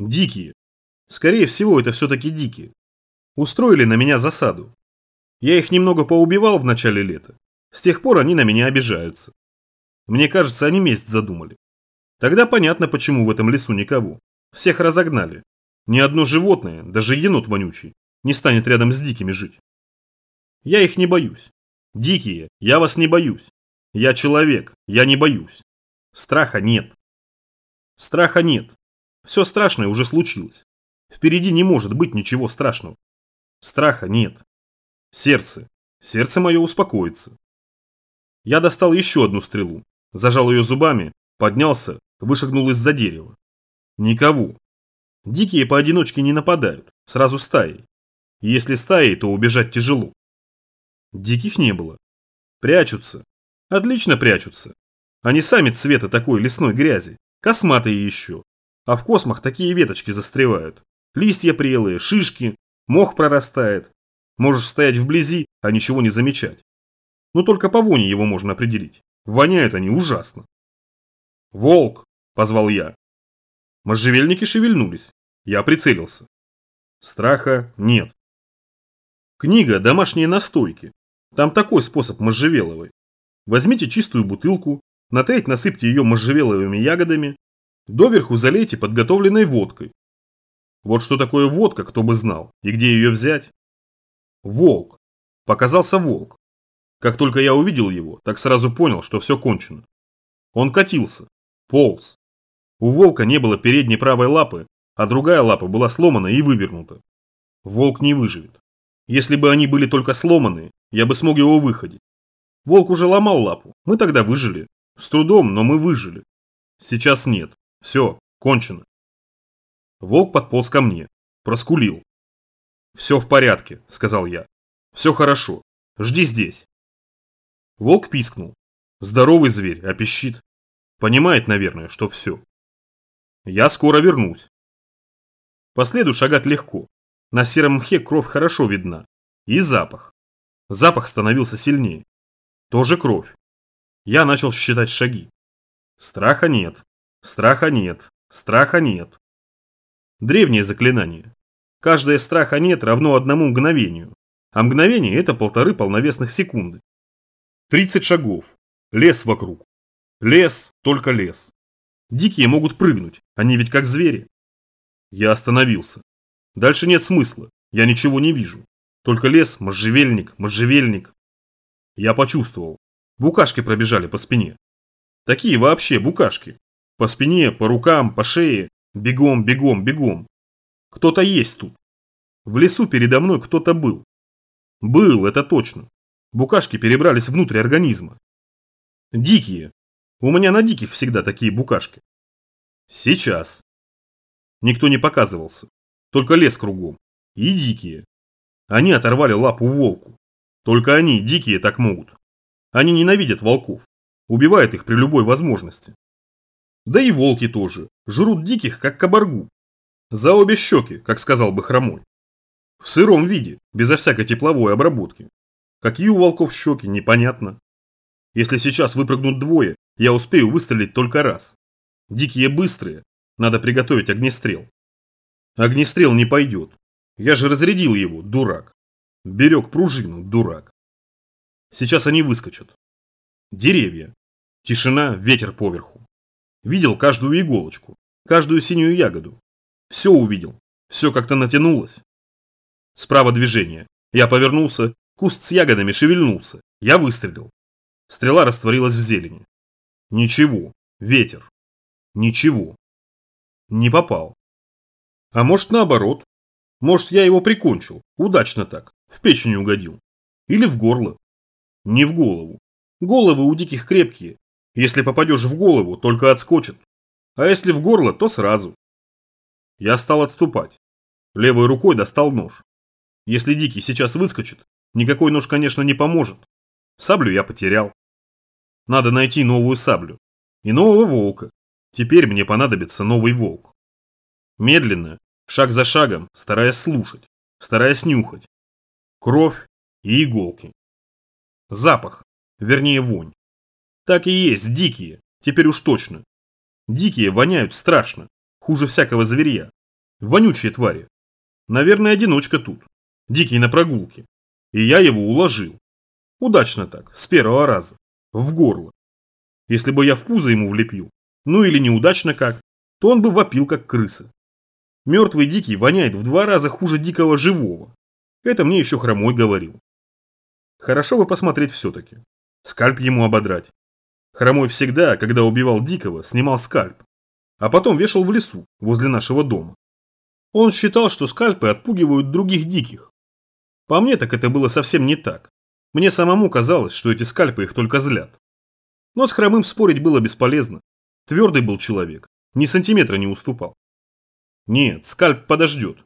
Дикие. Скорее всего, это все-таки дикие. Устроили на меня засаду. Я их немного поубивал в начале лета. С тех пор они на меня обижаются. Мне кажется, они месть задумали. Тогда понятно, почему в этом лесу никого. Всех разогнали. Ни одно животное, даже енот вонючий, не станет рядом с дикими жить. Я их не боюсь. Дикие, я вас не боюсь. Я человек, я не боюсь. Страха нет. Страха нет. Все страшное уже случилось. Впереди не может быть ничего страшного. Страха нет. Сердце. Сердце мое успокоится. Я достал еще одну стрелу, зажал ее зубами, поднялся, вышагнул из-за дерева. Никого. Дикие поодиночке не нападают, сразу стаей. Если стаей, то убежать тяжело. Диких не было. Прячутся. Отлично прячутся. Они сами цвета такой лесной грязи. Косматые еще. А в космах такие веточки застревают. Листья прелые, шишки, мох прорастает. Можешь стоять вблизи, а ничего не замечать. Но только по воне его можно определить. Воняют они ужасно. «Волк!» – позвал я. Можжевельники шевельнулись. Я прицелился. Страха нет. Книга «Домашние настойки». Там такой способ можжевеловой. Возьмите чистую бутылку, на треть насыпьте ее можжевеловыми ягодами, доверху залейте подготовленной водкой. Вот что такое водка, кто бы знал, и где ее взять. Волк. Показался волк. Как только я увидел его, так сразу понял, что все кончено. Он катился, полз. У волка не было передней правой лапы, а другая лапа была сломана и вывернута. Волк не выживет. Если бы они были только сломаны, я бы смог его выходить. Волк уже ломал лапу, мы тогда выжили. С трудом, но мы выжили. Сейчас нет. Все, кончено. Волк подполз ко мне, проскулил. «Все в порядке», — сказал я. «Все хорошо. Жди здесь». Волк пискнул. Здоровый зверь, а пищит. Понимает, наверное, что все. Я скоро вернусь. По следу шагать легко. На сером мхе кровь хорошо видна. И запах. Запах становился сильнее. Тоже кровь. Я начал считать шаги. Страха нет. Страха нет. Страха нет. Древнее заклинание. Каждое страха нет равно одному мгновению. А мгновение это полторы полновесных секунды. 30 шагов. Лес вокруг. Лес, только лес. Дикие могут прыгнуть, они ведь как звери. Я остановился. Дальше нет смысла, я ничего не вижу. Только лес, можжевельник, можжевельник. Я почувствовал. Букашки пробежали по спине. Такие вообще букашки. По спине, по рукам, по шее. Бегом, бегом, бегом. Кто-то есть тут. В лесу передо мной кто-то был. Был, это точно. Букашки перебрались внутрь организма. Дикие. У меня на диких всегда такие букашки. Сейчас. Никто не показывался. Только лес кругом. И дикие. Они оторвали лапу волку. Только они, дикие, так могут. Они ненавидят волков. Убивают их при любой возможности. Да и волки тоже. Жрут диких, как кабаргу. За обе щеки, как сказал бы хромой. В сыром виде, безо всякой тепловой обработки. Какие у волков щеки, непонятно. Если сейчас выпрыгнут двое, я успею выстрелить только раз. Дикие быстрые, надо приготовить огнестрел. Огнестрел не пойдет. Я же разрядил его, дурак. Берег пружину, дурак. Сейчас они выскочат. Деревья. Тишина, ветер поверху. Видел каждую иголочку, каждую синюю ягоду. Все увидел, все как-то натянулось. Справа движение. Я повернулся, куст с ягодами шевельнулся. Я выстрелил. Стрела растворилась в зелени. Ничего. Ветер. Ничего. Не попал. А может наоборот. Может я его прикончил. Удачно так. В печень угодил. Или в горло. Не в голову. Головы у диких крепкие. Если попадешь в голову, только отскочит. А если в горло, то сразу. Я стал отступать. Левой рукой достал нож. Если Дикий сейчас выскочит, никакой нож, конечно, не поможет. Саблю я потерял. Надо найти новую саблю. И нового волка. Теперь мне понадобится новый волк. Медленно, шаг за шагом, стараясь слушать, стараясь нюхать. Кровь и иголки. Запах, вернее вонь. Так и есть, дикие, теперь уж точно. Дикие воняют страшно, хуже всякого зверя. Вонючие твари. Наверное, одиночка тут. Дикий на прогулке. И я его уложил. Удачно так, с первого раза. В горло. Если бы я в пузо ему влепил, ну или неудачно как, то он бы вопил как крыса. Мертвый дикий воняет в два раза хуже дикого живого. Это мне еще хромой говорил. Хорошо бы посмотреть все-таки. Скальп ему ободрать. Хромой всегда, когда убивал дикого, снимал скальп. А потом вешал в лесу, возле нашего дома. Он считал, что скальпы отпугивают других диких. По мне так это было совсем не так. Мне самому казалось, что эти скальпы их только злят. Но с хромым спорить было бесполезно. Твердый был человек, ни сантиметра не уступал. Нет, скальп подождет.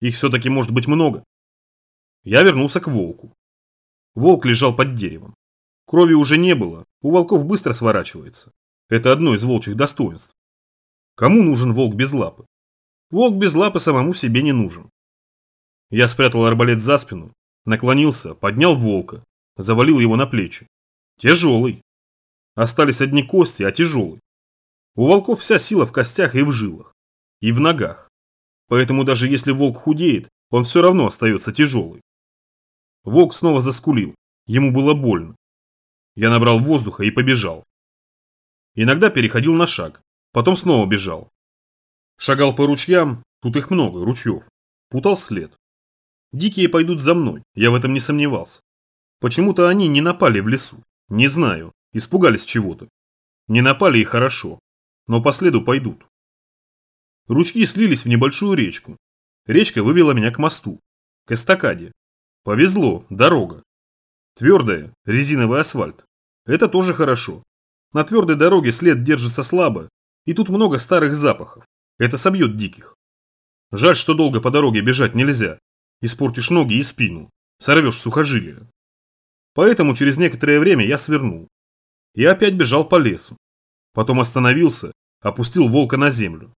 Их все-таки может быть много. Я вернулся к волку. Волк лежал под деревом. Крови уже не было, у волков быстро сворачивается. Это одно из волчьих достоинств. Кому нужен волк без лапы? Волк без лапы самому себе не нужен. Я спрятал арбалет за спину, наклонился, поднял волка, завалил его на плечи. Тяжелый. Остались одни кости, а тяжелый. У волков вся сила в костях и в жилах. И в ногах. Поэтому даже если волк худеет, он все равно остается тяжелый. Волк снова заскулил. Ему было больно. Я набрал воздуха и побежал. Иногда переходил на шаг, потом снова бежал. Шагал по ручьям, тут их много, ручьев. Путал след. Дикие пойдут за мной, я в этом не сомневался. Почему-то они не напали в лесу. Не знаю, испугались чего-то. Не напали и хорошо, но по следу пойдут. Ручьи слились в небольшую речку. Речка вывела меня к мосту, к эстакаде. Повезло, дорога. Твердая, резиновый асфальт. Это тоже хорошо. На твердой дороге след держится слабо, и тут много старых запахов. Это собьет диких. Жаль, что долго по дороге бежать нельзя. Испортишь ноги и спину, сорвешь сухожилие. Поэтому через некоторое время я свернул. И опять бежал по лесу. Потом остановился, опустил волка на землю.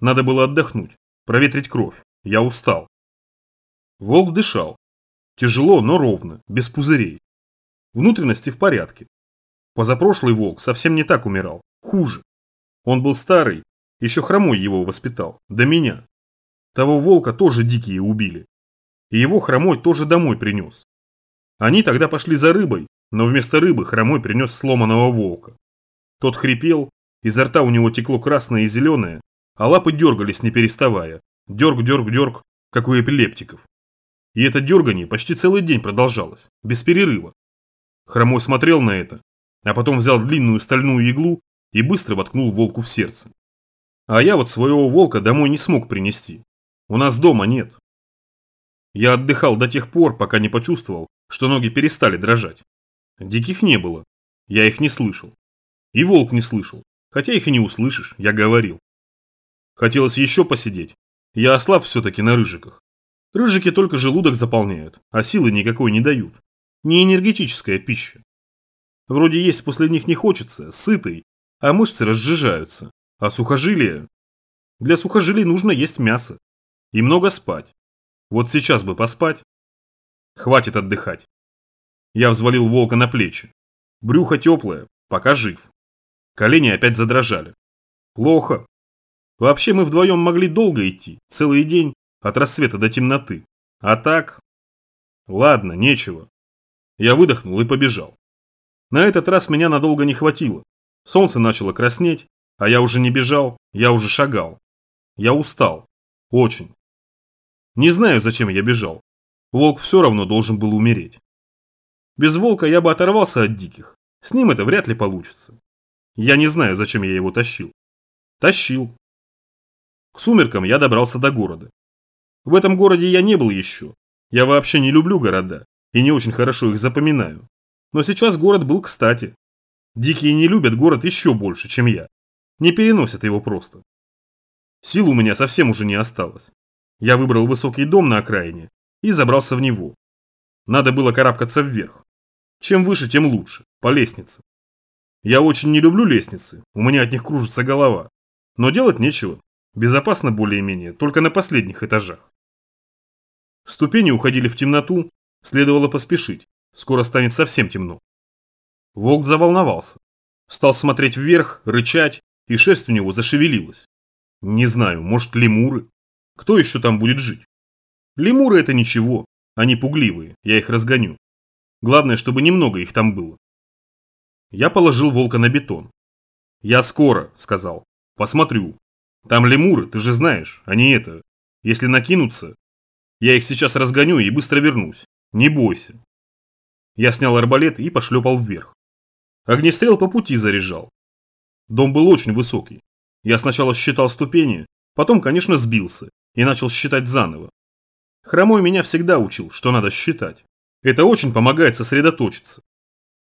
Надо было отдохнуть, проветрить кровь. Я устал. Волк дышал, Тяжело, но ровно, без пузырей. Внутренности в порядке. Позапрошлый волк совсем не так умирал, хуже. Он был старый, еще хромой его воспитал, до меня. Того волка тоже дикие убили. И его хромой тоже домой принес. Они тогда пошли за рыбой, но вместо рыбы хромой принес сломанного волка. Тот хрипел, изо рта у него текло красное и зеленое, а лапы дергались не переставая. Дерг, дерг, дерг, как у эпилептиков. И это дергание почти целый день продолжалось, без перерыва. Хромой смотрел на это, а потом взял длинную стальную иглу и быстро воткнул волку в сердце. А я вот своего волка домой не смог принести. У нас дома нет. Я отдыхал до тех пор, пока не почувствовал, что ноги перестали дрожать. Диких не было. Я их не слышал. И волк не слышал. Хотя их и не услышишь, я говорил. Хотелось еще посидеть. Я ослаб все-таки на рыжиках. Рыжики только желудок заполняют, а силы никакой не дают. Не энергетическая пища. Вроде есть после них не хочется, сытый, а мышцы разжижаются. А сухожилия? Для сухожилий нужно есть мясо. И много спать. Вот сейчас бы поспать. Хватит отдыхать. Я взвалил волка на плечи. Брюхо теплое, пока жив. Колени опять задрожали. Плохо. Вообще мы вдвоем могли долго идти, целый день, от рассвета до темноты. А так... Ладно, нечего. Я выдохнул и побежал. На этот раз меня надолго не хватило. Солнце начало краснеть, а я уже не бежал, я уже шагал. Я устал. Очень. Не знаю, зачем я бежал. Волк все равно должен был умереть. Без волка я бы оторвался от диких. С ним это вряд ли получится. Я не знаю, зачем я его тащил. Тащил. К сумеркам я добрался до города. В этом городе я не был еще. Я вообще не люблю города и не очень хорошо их запоминаю. Но сейчас город был кстати. Дикие не любят город еще больше, чем я. Не переносят его просто. Сил у меня совсем уже не осталось. Я выбрал высокий дом на окраине и забрался в него. Надо было карабкаться вверх. Чем выше, тем лучше, по лестнице. Я очень не люблю лестницы, у меня от них кружится голова. Но делать нечего, безопасно более-менее, только на последних этажах. Ступени уходили в темноту, следовало поспешить, скоро станет совсем темно. Волк заволновался. Стал смотреть вверх, рычать, и шерсть у него зашевелилась. Не знаю, может лемуры. Кто еще там будет жить? Лемуры это ничего, они пугливые, я их разгоню. Главное, чтобы немного их там было. Я положил волка на бетон. Я скоро, сказал. Посмотрю. Там лемуры, ты же знаешь, они это. Если накинутся, я их сейчас разгоню и быстро вернусь. Не бойся. Я снял арбалет и пошлепал вверх. Огнестрел по пути заряжал. Дом был очень высокий. Я сначала считал ступени, потом, конечно, сбился и начал считать заново. Хромой меня всегда учил, что надо считать. Это очень помогает сосредоточиться.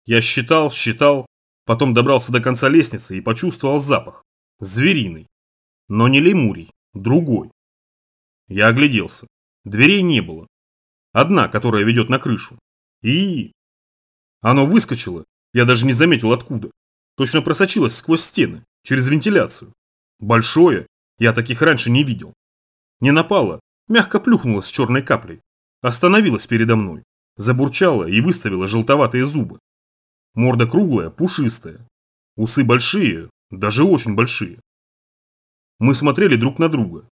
Я считал, считал, потом добрался до конца лестницы и почувствовал запах. Звериный. Но не лемурий, другой. Я огляделся. Дверей не было. Одна, которая ведет на крышу. И... Оно выскочило, я даже не заметил откуда. Точно просочилось сквозь стены, через вентиляцию. Большое, я таких раньше не видел. Не напало, мягко плюхнулась с черной каплей. Остановилась передо мной, забурчала и выставила желтоватые зубы. Морда круглая, пушистая. Усы большие, даже очень большие. Мы смотрели друг на друга.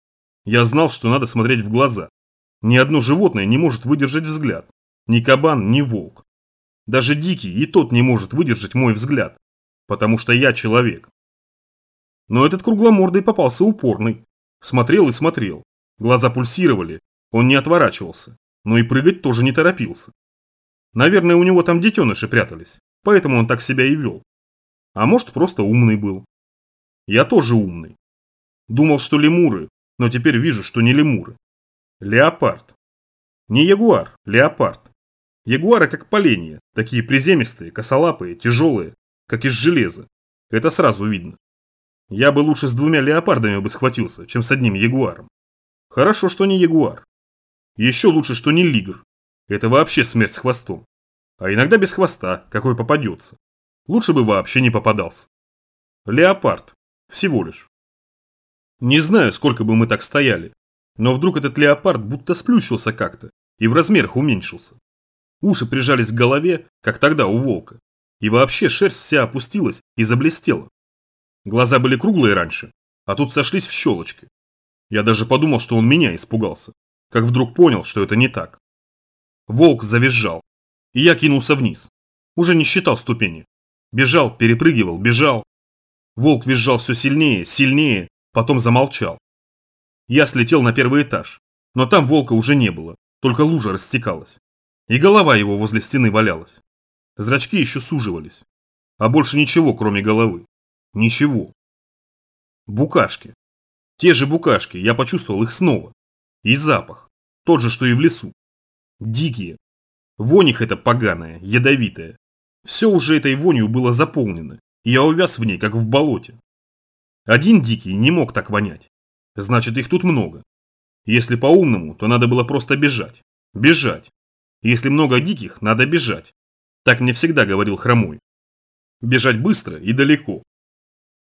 Я знал, что надо смотреть в глаза. Ни одно животное не может выдержать взгляд. Ни кабан, ни волк. Даже дикий и тот не может выдержать мой взгляд. Потому что я человек. Но этот кругломордый попался упорный. Смотрел и смотрел. Глаза пульсировали. Он не отворачивался. Но и прыгать тоже не торопился. Наверное, у него там детеныши прятались. Поэтому он так себя и вел. А может, просто умный был. Я тоже умный. Думал, что лемуры, но теперь вижу, что не лемуры. Леопард. Не ягуар, леопард. Ягуары как поленья, такие приземистые, косолапые, тяжелые, как из железа. Это сразу видно. Я бы лучше с двумя леопардами бы схватился, чем с одним ягуаром. Хорошо, что не ягуар. Еще лучше, что не лигр. Это вообще смерть с хвостом. А иногда без хвоста, какой попадется. Лучше бы вообще не попадался. Леопард. Всего лишь. Не знаю, сколько бы мы так стояли, но вдруг этот леопард будто сплющился как-то и в размерах уменьшился. Уши прижались к голове, как тогда у волка. И вообще шерсть вся опустилась и заблестела. Глаза были круглые раньше, а тут сошлись в щелочки. Я даже подумал, что он меня испугался, как вдруг понял, что это не так. Волк завизжал, и я кинулся вниз. Уже не считал ступени. Бежал, перепрыгивал, бежал. Волк визжал все сильнее, сильнее, потом замолчал. Я слетел на первый этаж, но там волка уже не было, только лужа растекалась. И голова его возле стены валялась. Зрачки еще суживались. А больше ничего, кроме головы. Ничего. Букашки. Те же букашки, я почувствовал их снова. И запах. Тот же, что и в лесу. Дикие. Вонь их эта поганая, ядовитая. Все уже этой вонью было заполнено, и я увяз в ней, как в болоте. Один дикий не мог так вонять. Значит, их тут много. Если по-умному, то надо было просто бежать. Бежать. Если много диких, надо бежать. Так мне всегда говорил Хромой. Бежать быстро и далеко.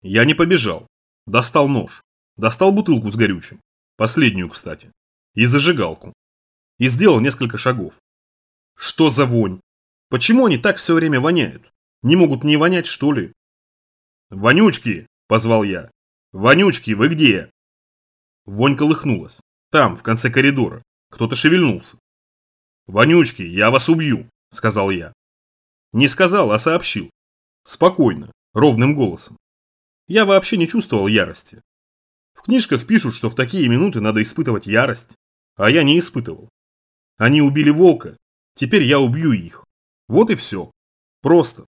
Я не побежал. Достал нож. Достал бутылку с горючим. Последнюю, кстати. И зажигалку. И сделал несколько шагов. Что за вонь? Почему они так все время воняют? Не могут не вонять, что ли? «Вонючки!» – позвал я. «Вонючки, вы где?» Вонь колыхнулась. Там, в конце коридора. Кто-то шевельнулся. «Вонючки, я вас убью», – сказал я. Не сказал, а сообщил. Спокойно, ровным голосом. Я вообще не чувствовал ярости. В книжках пишут, что в такие минуты надо испытывать ярость, а я не испытывал. Они убили волка, теперь я убью их. Вот и все. Просто.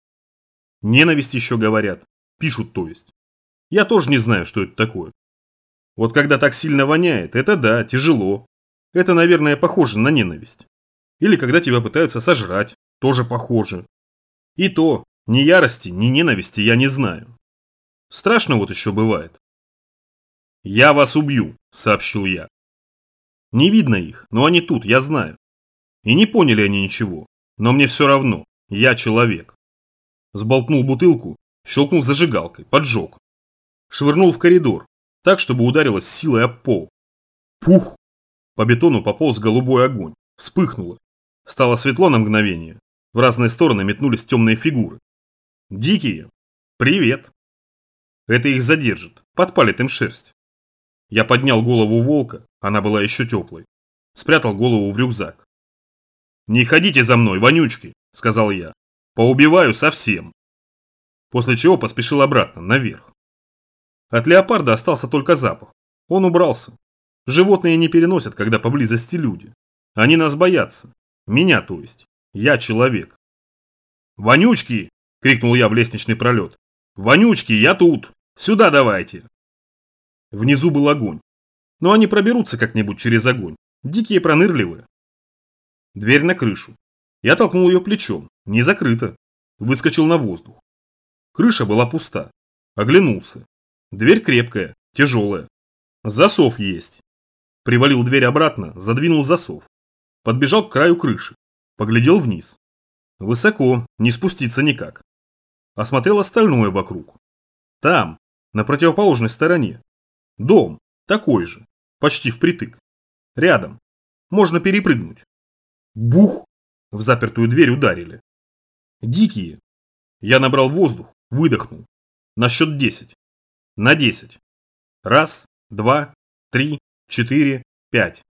Ненависть еще говорят. Пишут, то есть. Я тоже не знаю, что это такое. Вот когда так сильно воняет, это да, тяжело. Это, наверное, похоже на ненависть. Или когда тебя пытаются сожрать, тоже похоже. И то, ни ярости, ни ненависти я не знаю. Страшно вот еще бывает. «Я вас убью», – сообщил я. Не видно их, но они тут, я знаю. И не поняли они ничего, но мне все равно, я человек. Сболтнул бутылку, щелкнул зажигалкой, поджег. Швырнул в коридор, так, чтобы ударилась силой об пол. Пух! По бетону пополз голубой огонь. Вспыхнуло. Стало светло на мгновение. В разные стороны метнулись темные фигуры. Дикие. Привет. Это их задержит, подпалит им шерсть. Я поднял голову волка, она была еще теплой. Спрятал голову в рюкзак. «Не ходите за мной, вонючки!» – сказал я. «Поубиваю совсем!» После чего поспешил обратно, наверх. От леопарда остался только запах. Он убрался. Животные не переносят, когда поблизости люди. Они нас боятся. Меня, то есть. Я человек. «Вонючки!» – крикнул я в лестничный пролет. «Вонючки, я тут! Сюда давайте!» Внизу был огонь. Но они проберутся как-нибудь через огонь. Дикие пронырливые. Дверь на крышу. Я толкнул ее плечом. Не закрыто. Выскочил на воздух. Крыша была пуста. Оглянулся. Дверь крепкая, тяжелая. Засов есть. Привалил дверь обратно, задвинул засов. Подбежал к краю крыши. Поглядел вниз. Высоко, не спуститься никак. Осмотрел остальное вокруг. Там, на противоположной стороне. Дом, такой же, почти впритык. Рядом. Можно перепрыгнуть. Бух! В запертую дверь ударили. Дикие. Я набрал воздух, выдохнул. На счет 10. На 10. Раз, два, три, четыре, пять.